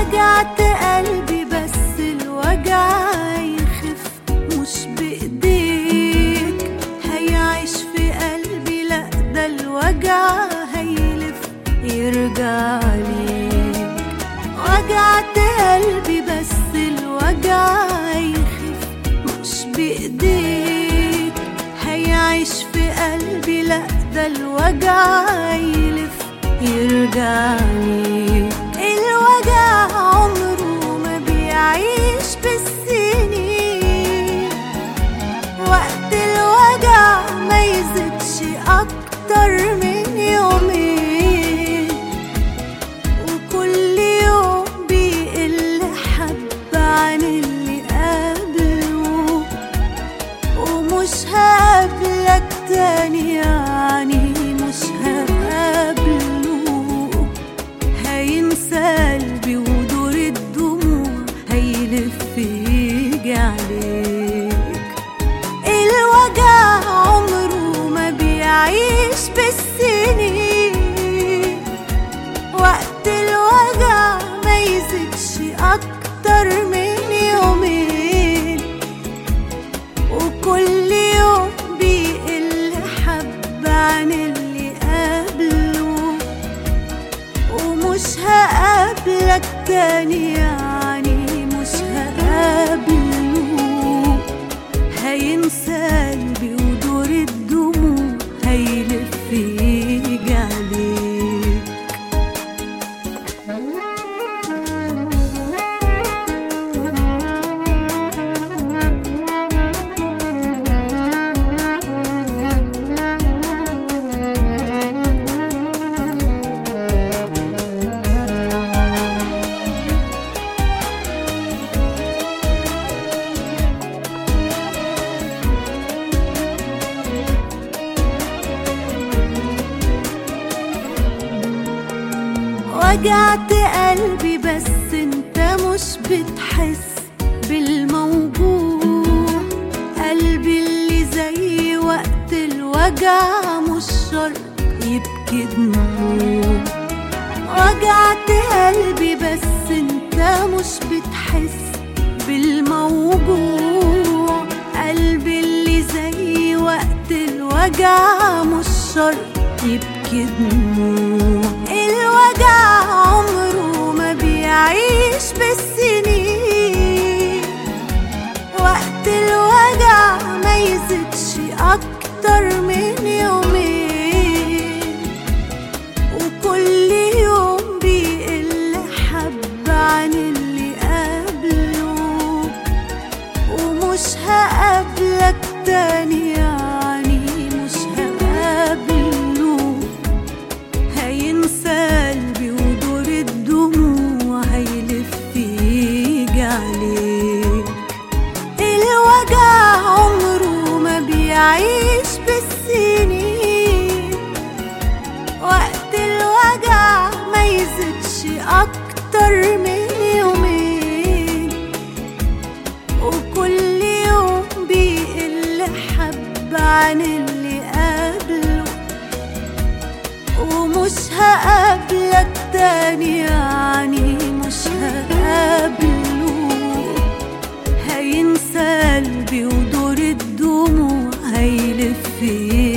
وجعت قلبي بس الوجع يخف مش بإيديك. هيعيش في قلبي لأ ده الوجع هيلف يرجع ليك. وجعت قلبي بس الوجع يخف مش بإيديك. هيعيش في قلبي لأ ده الوجع يلف يرجع ليك. يجي عليك الوجع عمره ما بيعيش بالسنين. وقت الوجع ما يزيدش أكتر من يومين. وكل يوم بيقل حبة عن اللي قبله. ومش هقابلك تاني يعني هقابله هينسى قلبي ودور الدموع هيلف يجي وجعت قلبي بس انت مش بتحس بالموجوع. قلبي اللي زي وقت الوجع مش شرط يبكي دموع. وجعت قلبي بس انت مش بتحس بالموجوع. قلبي اللي زي وقت الوجع مش شرط يبكي دموع. هقابلك تاني يعني مش هقابله هينسى قلبي ودور الدموع هيلف يجي عليك الوجع عمره ما بيعيش. عن اللي قبله ومش هقابلك تاني يعني مش هقابله. هينسى قلبي ودور الدموع هيلف فيه.